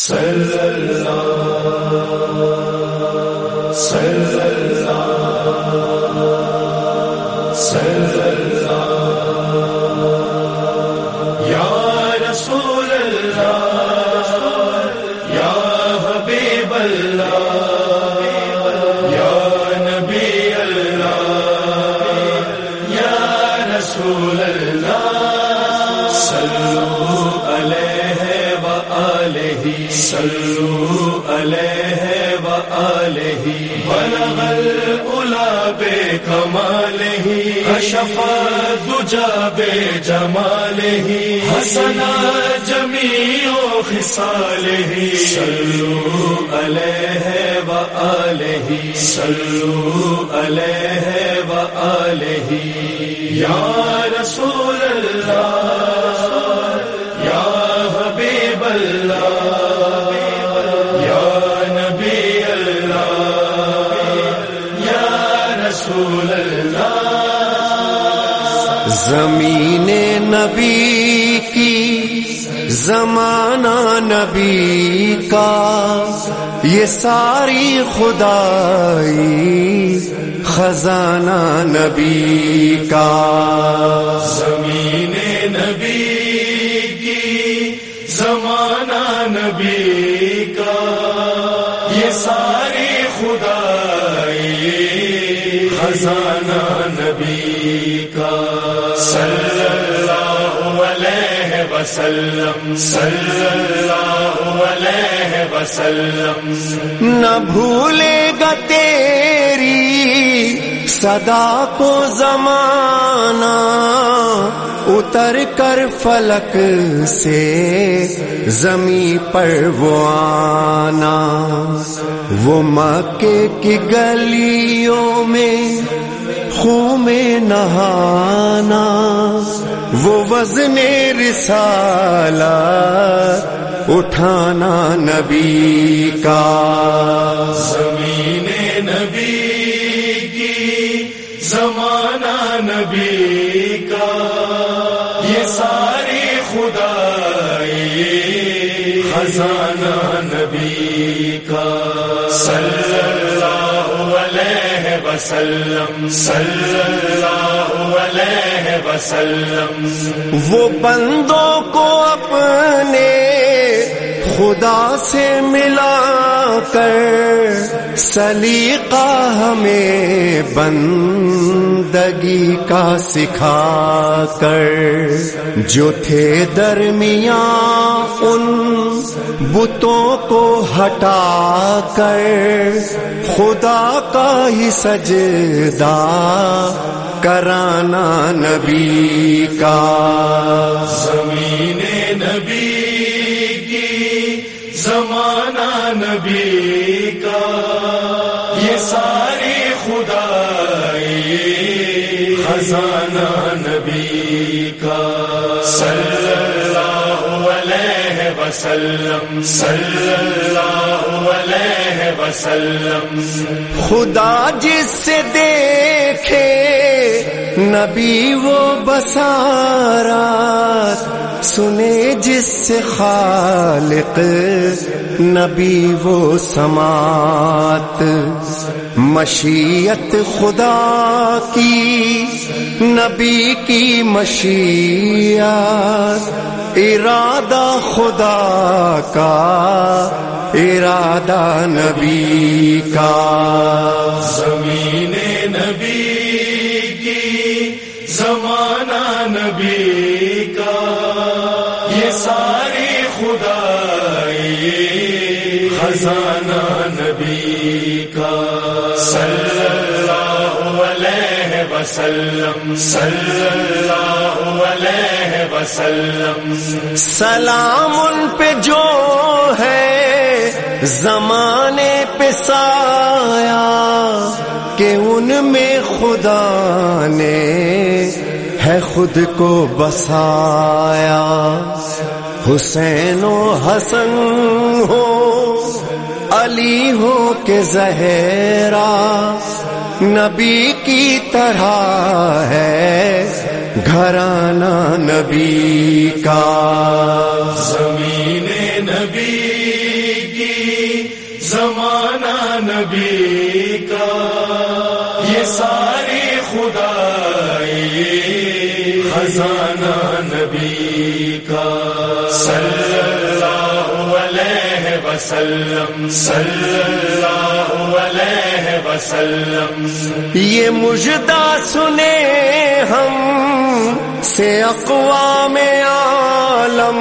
صلی اللہ صلی یا رسول اللہ یا حبیب اللہ یا نبی اللہ یا رسول اللہ صلو صلو علیہ وآلہ بلغ الأولى بكماله كشف الدجى بجماله حسن جميع خصاله صلوا عليه وآله صلوا عليه وآله يا رسول الله رسول الله زمین نبی کی زمانہ نبی کا۔ یہ ساری خدائی خزانہ نبی کا۔ زمین نبی خزانہ نبی کا۔ صلی اللہ علیہ وسلم۔ صلی اللہ علیہ وسلم۔ نہ بھولے گا تیری صدا کو زمانہ۔ اتر کر فلک سے زمیں پر وہ آنا۔ وہ مکے کی گلیوں میں خوں میں نہانا، وہ وزن رسالہ اٹھانا نبی کا۔ زمین نبی کی، زمانہ نبی کا۔ یہ ساری خدائی خزانہ نبی کا۔ صلی علیہ وسلم صلی اللہ علیہ وسلم۔ وہ بندوں کو اپنے خدا سے ملا۔ کر سلیقہ ہمیں بندگی کا سکھا کر۔ جو تھے درمیان ان بتوں کو ہٹا کر۔ خدا کا ہی سجدہ کرانا نبی کا۔ خزانہ نبی کا صلی اللہ علیہ وسلم صلی اللہ علیہ وسلم خدا جس سے دیکھے نبی وہ بسارا سنے جس سے خالق نبی وہ سماعت مشیت خدا کی، نبی کی مشیت، ارادہ خدا کا، ارادہ نبی کا۔ زمین نبی کی، زمانہ نبی کا۔ یہ ساری خدائی، خزانہ نبی کا۔ صلی اللہ علیہ وسلم صلی اللہ علیہ وسلم سلام ان پہ جو ہے زمانے پہ سایا کہ ان میں خدا نے ہے خود کو بسایا حسین و حسن ہو ڈالی ہو کے زہرا نبی کی طرح ہے گھرانہ نبی کا زمین نبی کی، زمانہ نبی کا۔ یہ ساری خدا خزانہ نبی کا۔ صلی اللہ علیہ وسلم صلی اللہ علیہ وسلم۔ یہ مجدہ سنے ہم سے اقوام عالم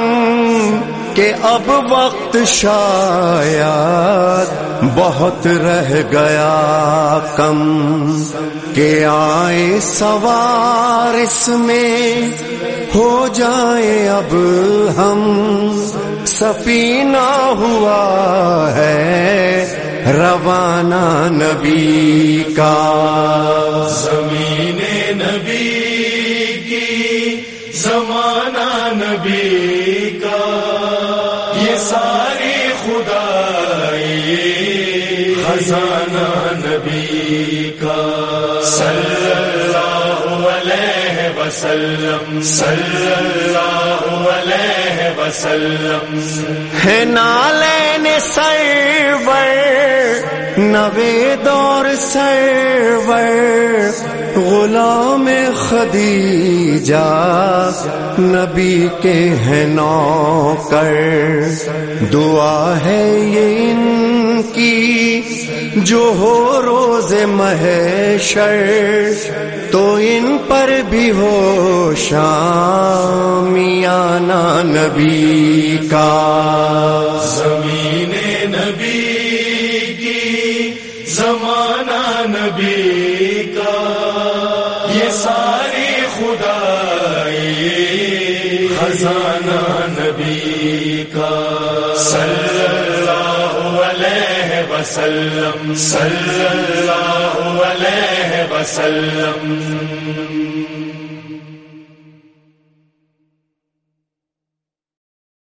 کہ اب وقت شاید بہت رہ گیا کم کہ آئے سوار اس میں ہو جائے اب ہم سفینہ ہوا ہے، روانہ نبی کا۔ زمین نبی کی، زمانہ نبی کا۔ یہ ساری خدائی خزانہ نبی کا۔ صلی اللہ علیہ وسلم، صلی اللہ علیہ وسلم۔ ہے نالین سرور، نوے دور سرور، غلام خدیجہ نبی کے ہیں نوکر۔ دعا ہے یہ ان کی جو ہو روز محشر، تو ان پر بھی ہو شامیانہ نبی کا۔ زمین نبی کی، زمانہ نبی کا۔ یہ ساری خدائی خزانہ نبی کا۔ صلی اللہ علیہ وسلم صلی اللہ علیہ وسلم۔